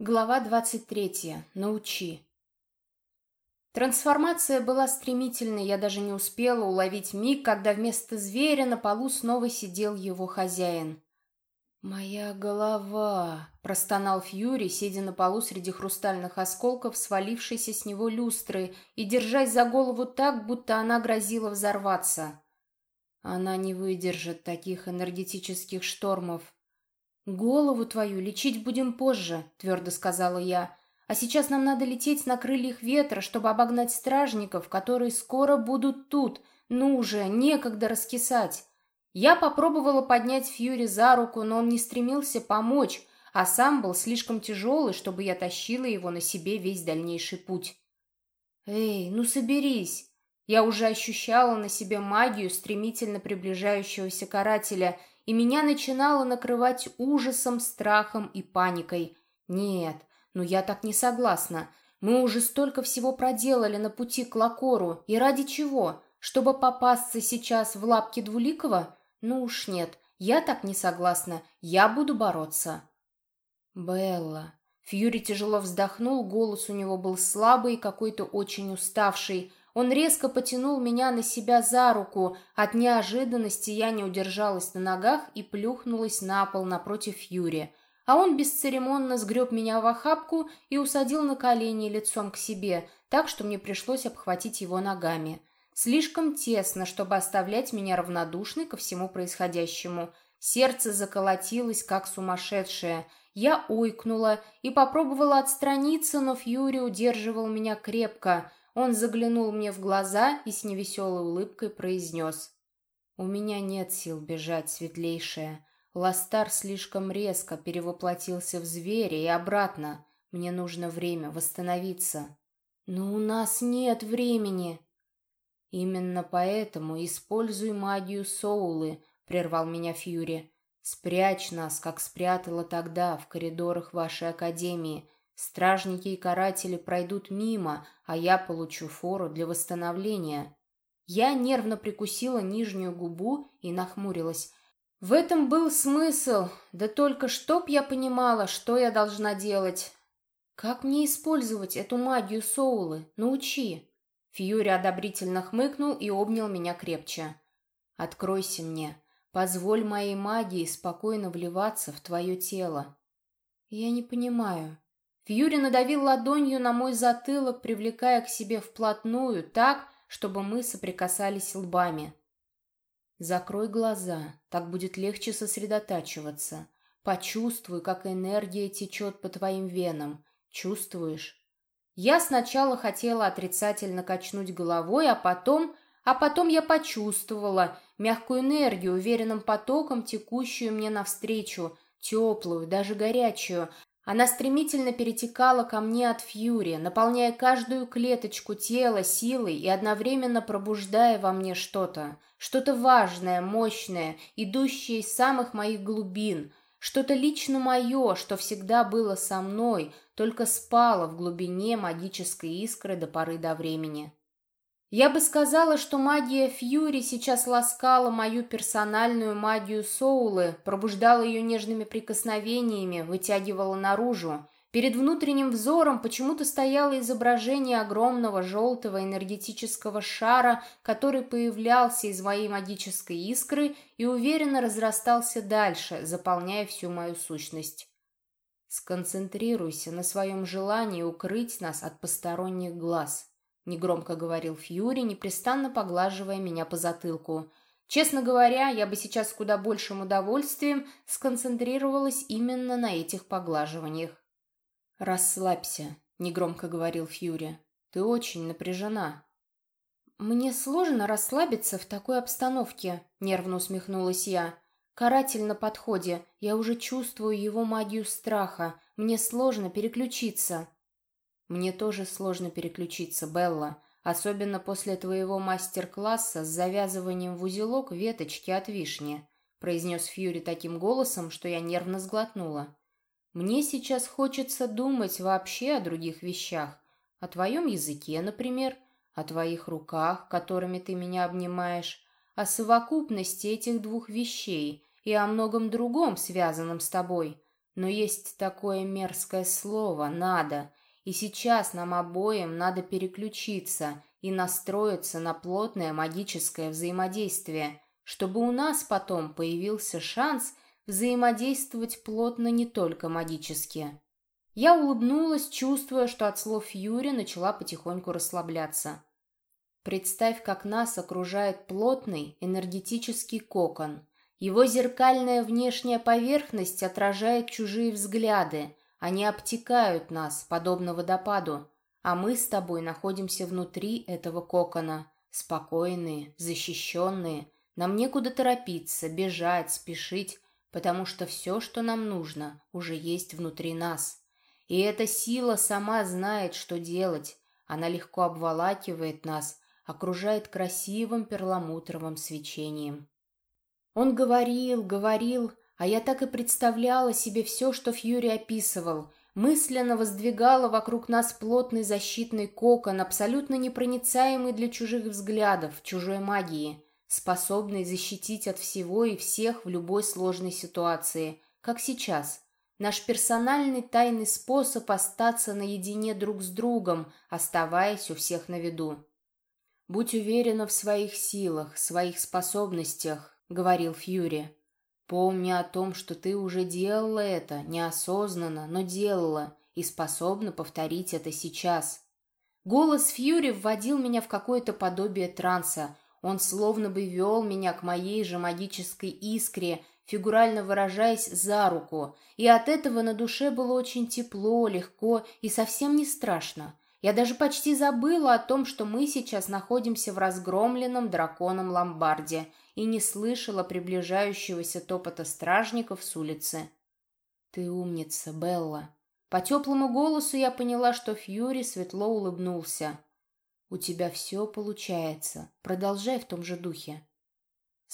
Глава 23. Научи. Трансформация была стремительной, я даже не успела уловить миг, когда вместо зверя на полу снова сидел его хозяин. «Моя голова!» — простонал Фьюри, сидя на полу среди хрустальных осколков, свалившейся с него люстры, и держась за голову так, будто она грозила взорваться. Она не выдержит таких энергетических штормов. «Голову твою лечить будем позже», — твердо сказала я. «А сейчас нам надо лететь на крыльях ветра, чтобы обогнать стражников, которые скоро будут тут. Ну уже, некогда раскисать». Я попробовала поднять Фьюри за руку, но он не стремился помочь, а сам был слишком тяжелый, чтобы я тащила его на себе весь дальнейший путь. «Эй, ну соберись!» Я уже ощущала на себе магию стремительно приближающегося карателя — и меня начинало накрывать ужасом, страхом и паникой. Нет, ну я так не согласна. Мы уже столько всего проделали на пути к Лакору, и ради чего? Чтобы попасться сейчас в лапки Двуликова? Ну уж нет, я так не согласна, я буду бороться. Белла. Фьюри тяжело вздохнул, голос у него был слабый и какой-то очень уставший, он резко потянул меня на себя за руку. От неожиданности я не удержалась на ногах и плюхнулась на пол напротив Юри. А он бесцеремонно сгреб меня в охапку и усадил на колени лицом к себе, так что мне пришлось обхватить его ногами. Слишком тесно, чтобы оставлять меня равнодушной ко всему происходящему. Сердце заколотилось, как сумасшедшее. Я ойкнула и попробовала отстраниться, но Фьюри удерживал меня крепко — он заглянул мне в глаза и с невеселой улыбкой произнес. «У меня нет сил бежать, светлейшая. Ластар слишком резко перевоплотился в зверя и обратно. Мне нужно время восстановиться». «Но у нас нет времени!» «Именно поэтому используй магию Соулы», — прервал меня Фьюри. «Спрячь нас, как спрятала тогда в коридорах вашей академии. Стражники и каратели пройдут мимо, а я получу фору для восстановления. Я нервно прикусила нижнюю губу и нахмурилась. В этом был смысл, да только чтоб я понимала, что я должна делать. Как мне использовать эту магию Соулы? Научи. Фьюри одобрительно хмыкнул и обнял меня крепче. Откройся мне. Позволь моей магии спокойно вливаться в твое тело. Я не понимаю. Фьюри надавил ладонью на мой затылок, привлекая к себе вплотную, так, чтобы мы соприкасались лбами. Закрой глаза, так будет легче сосредотачиваться. Почувствуй, как энергия течет по твоим венам. Чувствуешь? Я сначала хотела отрицательно качнуть головой, а потом... А потом я почувствовала мягкую энергию, уверенным потоком, текущую мне навстречу, теплую, даже горячую, она стремительно перетекала ко мне от Фьюри, наполняя каждую клеточку тела силой и одновременно пробуждая во мне что-то, что-то важное, мощное, идущее из самых моих глубин, что-то лично мое, что всегда было со мной, только спало в глубине магической искры до поры до времени. Я бы сказала, что магия Фьюри сейчас ласкала мою персональную магию Соулы, пробуждала ее нежными прикосновениями, вытягивала наружу. Перед внутренним взором почему-то стояло изображение огромного желтого энергетического шара, который появлялся из моей магической искры и уверенно разрастался дальше, заполняя всю мою сущность. Сконцентрируйся на своем желании укрыть нас от посторонних глаз. — негромко говорил Фьюри, непрестанно поглаживая меня по затылку. Честно говоря, я бы сейчас с куда большим удовольствием сконцентрировалась именно на этих поглаживаниях. «Расслабься», — негромко говорил Фьюри. «Ты очень напряжена». «Мне сложно расслабиться в такой обстановке», — нервно усмехнулась я. «Каратель на подходе. Я уже чувствую его магию страха. Мне сложно переключиться». Мне тоже сложно переключиться, Белла, особенно после твоего мастер-класса с завязыванием в узелок веточки от вишни», произнес Фьюри таким голосом, что я нервно сглотнула. «Мне сейчас хочется думать вообще о других вещах. О твоем языке, например, о твоих руках, которыми ты меня обнимаешь, о совокупности этих двух вещей и о многом другом, связанном с тобой. Но есть такое мерзкое слово «надо», и сейчас нам обоим надо переключиться и настроиться на плотное магическое взаимодействие, чтобы у нас потом появился шанс взаимодействовать плотно не только магически. Я улыбнулась, чувствуя, что от слов Юри начала потихоньку расслабляться. Представь, как нас окружает плотный энергетический кокон. Его зеркальная внешняя поверхность отражает чужие взгляды. Они обтекают нас, подобно водопаду. А мы с тобой находимся внутри этого кокона. Спокойные, защищенные. Нам некуда торопиться, бежать, спешить, потому что все, что нам нужно, уже есть внутри нас. И эта сила сама знает, что делать. Она легко обволакивает нас, окружает красивым перламутровым свечением. Он говорил, говорил, а я так и представляла себе все, что Фьюри описывал, мысленно воздвигала вокруг нас плотный защитный кокон, абсолютно непроницаемый для чужих взглядов, чужой магии, способный защитить от всего и всех в любой сложной ситуации, как сейчас. Наш персональный тайный способ остаться наедине друг с другом, оставаясь у всех на виду. «Будь уверена в своих силах, своих способностях», — говорил Фьюри. «Помни о том, что ты уже делала это, неосознанно, но делала, и способна повторить это сейчас». Голос Фьюри вводил меня в какое-то подобие транса. Он словно бы вел меня к моей же магической искре, фигурально выражаясь, за руку, и от этого на душе было очень тепло, легко и совсем не страшно. Я даже почти забыла о том, что мы сейчас находимся в разгромленном драконом ломбарде и не слышала приближающегося топота стражников с улицы. «Ты умница, Белла». По теплому голосу я поняла, что Фьюри светло улыбнулся. «У тебя все получается. Продолжай в том же духе».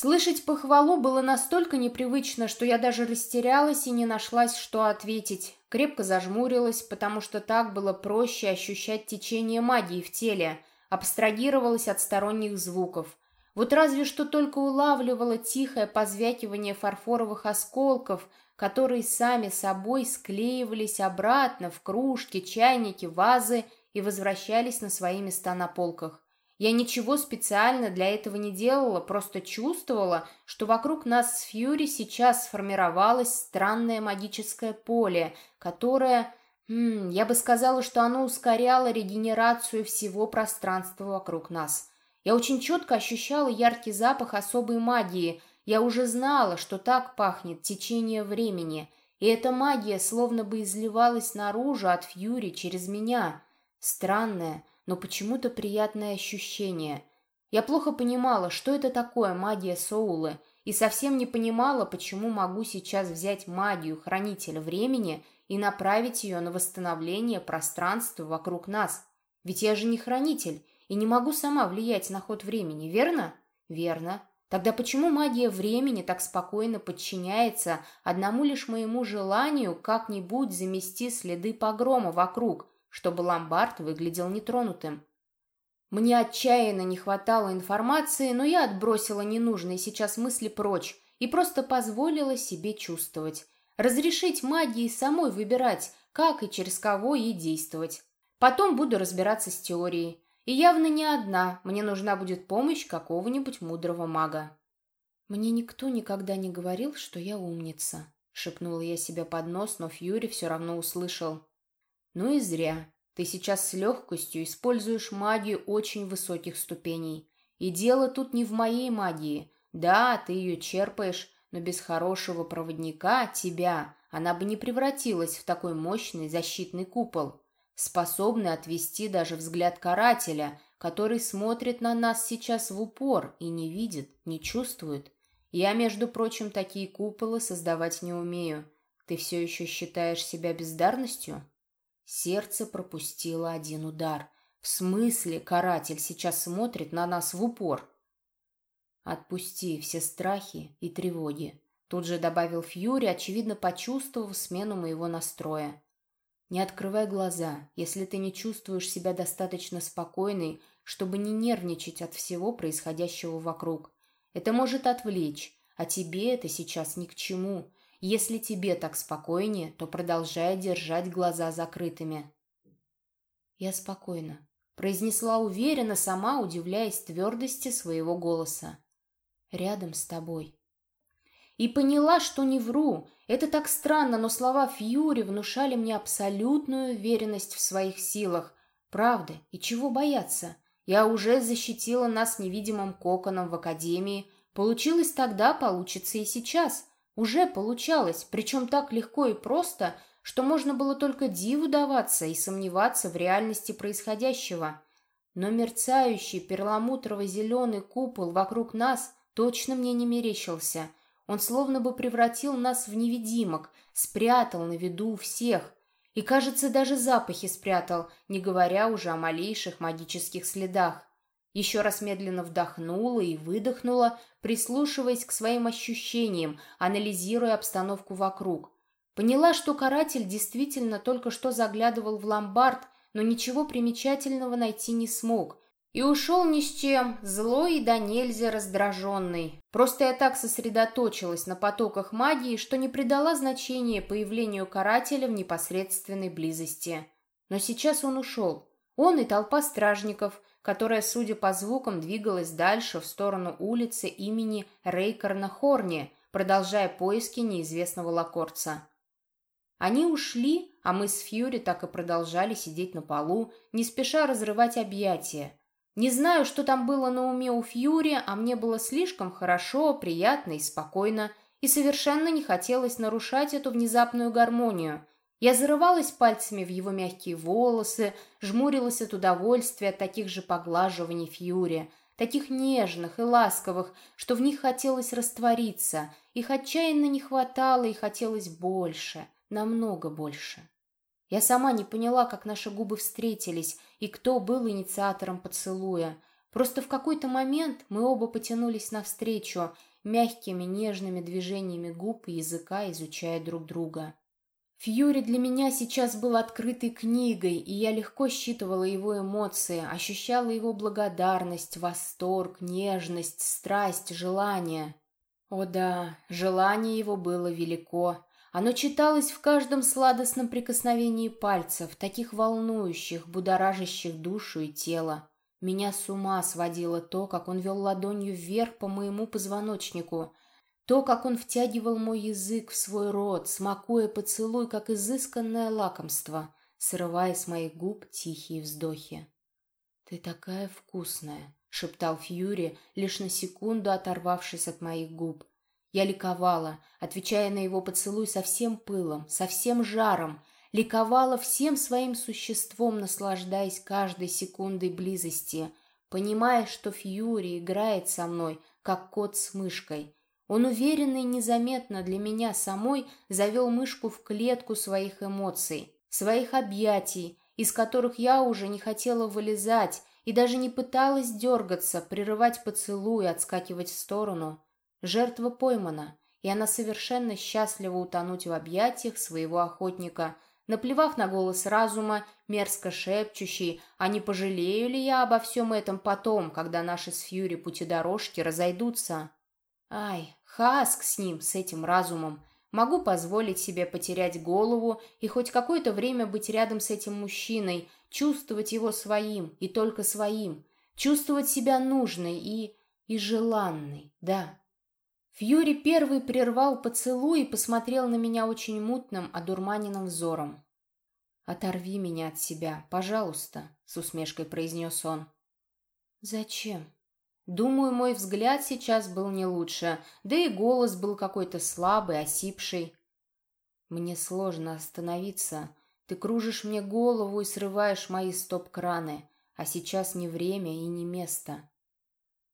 Слышать похвалу было настолько непривычно, что я даже растерялась и не нашлась, что ответить. Крепко зажмурилась, потому что так было проще ощущать течение магии в теле, абстрагировалась от сторонних звуков. Вот разве что только улавливала тихое позвякивание фарфоровых осколков, которые сами собой склеивались обратно в кружки, чайники, вазы и возвращались на свои места на полках. Я ничего специально для этого не делала, просто чувствовала, что вокруг нас с Фьюри сейчас сформировалось странное магическое поле, которое... М я бы сказала, что оно ускоряло регенерацию всего пространства вокруг нас. Я очень четко ощущала яркий запах особой магии. Я уже знала, что так пахнет течение времени. И эта магия словно бы изливалась наружу от Фьюри через меня. Странная, но почему-то приятное ощущение. Я плохо понимала, что это такое магия Соулы, и совсем не понимала, почему могу сейчас взять магию Хранителя Времени и направить ее на восстановление пространства вокруг нас. Ведь я же не Хранитель и не могу сама влиять на ход времени, верно? Верно. Тогда почему магия времени так спокойно подчиняется одному лишь моему желанию как-нибудь замести следы погрома вокруг – чтобы ломбард выглядел нетронутым. Мне отчаянно не хватало информации, но я отбросила ненужные сейчас мысли прочь и просто позволила себе чувствовать. Разрешить магии самой выбирать, как и через кого ей действовать. Потом буду разбираться с теорией. И явно не одна, мне нужна будет помощь какого-нибудь мудрого мага. «Мне никто никогда не говорил, что я умница», — шепнула я себе под нос, но Фьюри все равно услышал. Ну и зря. Ты сейчас с легкостью используешь магию очень высоких ступеней. И дело тут не в моей магии. Да, ты ее черпаешь, но без хорошего проводника, тебя, она бы не превратилась в такой мощный защитный купол, способный отвести даже взгляд карателя, который смотрит на нас сейчас в упор и не видит, не чувствует. Я, между прочим, такие куполы создавать не умею. Ты все еще считаешь себя бездарностью?» Сердце пропустило один удар. В смысле каратель сейчас смотрит на нас в упор? Отпусти все страхи и тревоги. Тут же добавил Фьюри, очевидно почувствовав смену моего настроя. Не открывай глаза, если ты не чувствуешь себя достаточно спокойной, чтобы не нервничать от всего происходящего вокруг. Это может отвлечь, а тебе это сейчас ни к чему. Если тебе так спокойнее, то продолжай держать глаза закрытыми. Я спокойна, произнесла уверенно, сама удивляясь твердости своего голоса. Рядом с тобой. И поняла, что не вру. Это так странно, но слова Фьюри внушали мне абсолютную уверенность в своих силах. Правда, и чего бояться? Я уже защитила нас невидимым коконом в академии. Получилось тогда, получится и сейчас. Уже получалось, причем так легко и просто, что можно было только диву даваться и сомневаться в реальности происходящего. Но мерцающий перламутрово-зеленый купол вокруг нас точно мне не мерещился. Он словно бы превратил нас в невидимок, спрятал на виду у всех. И, кажется, даже запахи спрятал, не говоря уже о малейших магических следах. Еще раз медленно вдохнула и выдохнула, прислушиваясь к своим ощущениям, анализируя обстановку вокруг. Поняла, что каратель действительно только что заглядывал в ломбард, но ничего примечательного найти не смог. И ушел ни с чем, злой и до нельзя раздраженный. Просто я так сосредоточилась на потоках магии, что не придала значения появлению карателя в непосредственной близости. Но сейчас он ушел. Он и толпа стражников, которая, судя по звукам, двигалась дальше в сторону улицы имени Рейкарна Хорни, продолжая поиски неизвестного лакорца. Они ушли, а мы с Фьюри так и продолжали сидеть на полу, не спеша разрывать объятия. Не знаю, что там было на уме у Фьюри, а мне было слишком хорошо, приятно и спокойно, и совершенно не хотелось нарушать эту внезапную гармонию – я зарывалась пальцами в его мягкие волосы, жмурилась от удовольствия от таких же поглаживаний Фьюри, таких нежных и ласковых, что в них хотелось раствориться. Их отчаянно не хватало и хотелось больше, намного больше. Я сама не поняла, как наши губы встретились и кто был инициатором поцелуя. Просто в какой-то момент мы оба потянулись навстречу, мягкими нежными движениями губ и языка изучая друг друга. Фьюри для меня сейчас был открытой книгой, и я легко считывала его эмоции, ощущала его благодарность, восторг, нежность, страсть, желание. О да, желание его было велико. Оно читалось в каждом сладостном прикосновении пальцев, таких волнующих, будоражащих душу и тело. Меня с ума сводило то, как он вел ладонью вверх по моему позвоночнику — то, как он втягивал мой язык в свой рот, смакуя поцелуй, как изысканное лакомство, срывая с моих губ тихие вздохи. «Ты такая вкусная», — шептал Фьюри, лишь на секунду оторвавшись от моих губ. Я ликовала, отвечая на его поцелуй со всем пылом, со всем жаром, ликовала всем своим существом, наслаждаясь каждой секундой близости, понимая, что Фьюри играет со мной, как кот с мышкой — он уверенно и незаметно для меня самой завел мышку в клетку своих эмоций, своих объятий, из которых я уже не хотела вылезать и даже не пыталась дергаться, прерывать поцелуй, отскакивать в сторону. Жертва поймана, и она совершенно счастлива утонуть в объятиях своего охотника, наплевав на голос разума, мерзко шепчущий, а не пожалею ли я обо всем этом потом, когда наши с Фьюри путедорожки разойдутся. Ай, Хаск с ним, с этим разумом. Могу позволить себе потерять голову и хоть какое-то время быть рядом с этим мужчиной, чувствовать его своим и только своим, чувствовать себя нужной и... и желанной, да. Фьюри первый прервал поцелуй и посмотрел на меня очень мутным, одурманенным взором. «Оторви меня от себя, пожалуйста», — с усмешкой произнес он. «Зачем?» Думаю, мой взгляд сейчас был не лучше, да и голос был какой-то слабый, осипший. Мне сложно остановиться. Ты кружишь мне голову и срываешь мои стоп-краны, а сейчас не время и не место.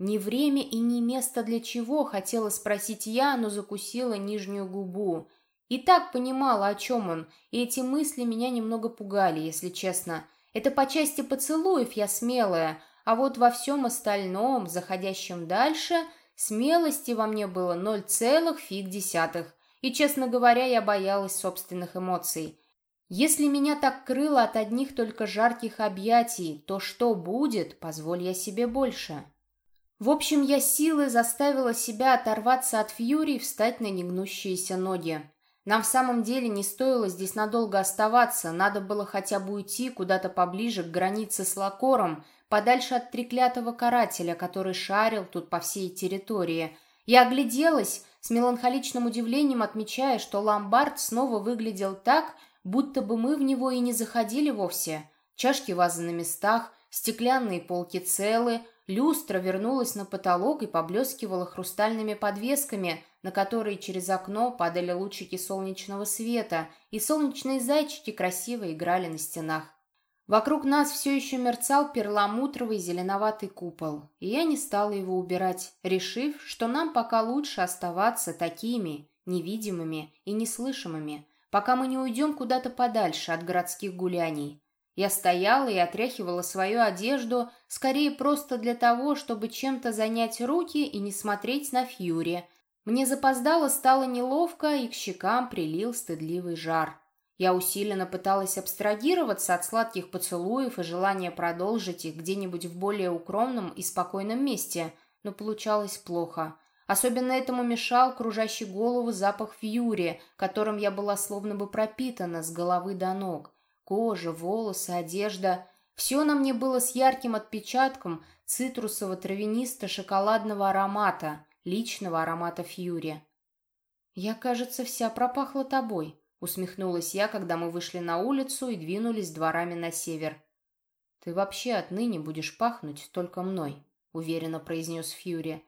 Не время и не место для чего, хотела спросить я, но закусила нижнюю губу. И так понимала, о чем он, и эти мысли меня немного пугали, если честно. Это по части поцелуев я смелая, а вот во всем остальном, заходящем дальше, смелости во мне было ноль целых фиг десятых. И, честно говоря, я боялась собственных эмоций. Если меня так крыло от одних только жарких объятий, то что будет, позволь я себе больше. В общем, я силой заставила себя оторваться от Фьюри и встать на негнущиеся ноги. Нам в самом деле не стоило здесь надолго оставаться, надо было хотя бы уйти куда-то поближе к границе с Лакором, подальше от треклятого карателя, который шарил тут по всей территории. Я огляделась, с меланхоличным удивлением отмечая, что ломбард снова выглядел так, будто бы мы в него и не заходили вовсе. Чашки вазы на местах, стеклянные полки целы, Люстра вернулась на потолок и поблескивала хрустальными подвесками, на которые через окно падали лучики солнечного света, и солнечные зайчики красиво играли на стенах. Вокруг нас все еще мерцал перламутровый зеленоватый купол, и я не стала его убирать, решив, что нам пока лучше оставаться такими, невидимыми и неслышимыми, пока мы не уйдем куда-то подальше от городских гуляний. Я стояла и отряхивала свою одежду, скорее просто для того, чтобы чем-то занять руки и не смотреть на Фьюри. Мне запоздало стало неловко, и к щекам прилил стыдливый жар. Я усиленно пыталась абстрагироваться от сладких поцелуев и желания продолжить их где-нибудь в более укромном и спокойном месте, но получалось плохо. Особенно этому мешал кружащий голову запах Фьюри, которым я была словно бы пропитана с головы до ног. Кожа, волосы, одежда — все на мне было с ярким отпечатком цитрусово-травянисто-шоколадного аромата, личного аромата Фьюри. «Я, кажется, вся пропахла тобой», — усмехнулась я, когда мы вышли на улицу и двинулись дворами на север. «Ты вообще отныне будешь пахнуть только мной», — уверенно произнес Фьюри.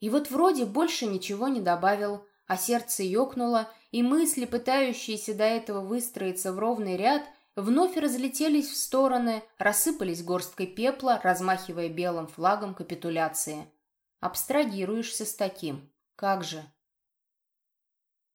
И вот вроде больше ничего не добавил, а сердце ёкнуло, и мысли, пытающиеся до этого выстроиться в ровный ряд, вновь разлетелись в стороны, рассыпались горсткой пепла, размахивая белым флагом капитуляции. Абстрагируешься с таким. Как же,